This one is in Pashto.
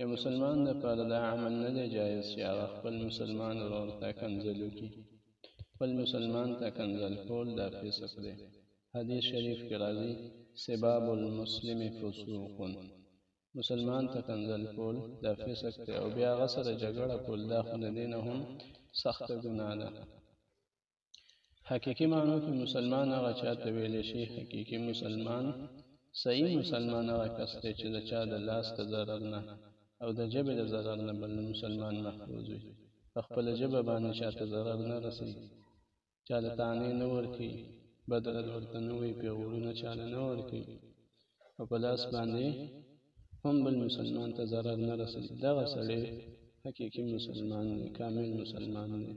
یو مسلمان لپاره دا عمل نه دی جایز چې هغه خپل مسلمان ورور ته کنځل وکړي خپل مسلمان ته کنځل کول دا فسق دی حدیث شریف کې راځي سباب المسلم فسوق مسلمان ته کنځل کول دا فسق دی او بیا هغه سره جګړه کول دا خو د دې نه هم سخته ګناه ده حقیقی معنو کې مسلمان هغه چا ته ویل شي حقیقی مسلمان صحیح مسلمان هغه کس دی چې د چا د لاس د ضرر نه او د ژبې د ضرر نه بل مسلمان محفوظ وي په خپله ژبه باندې چا ته ضرر نه رسي چا له تانې نه ورکي بد رد ورته نه وي پیغورونه چا له نه ورکي او په لاس باندې هم بل مسلمان ته ضرر نه رسي دغه سړی حقیقي مسلمان دی کامل مسلمان دی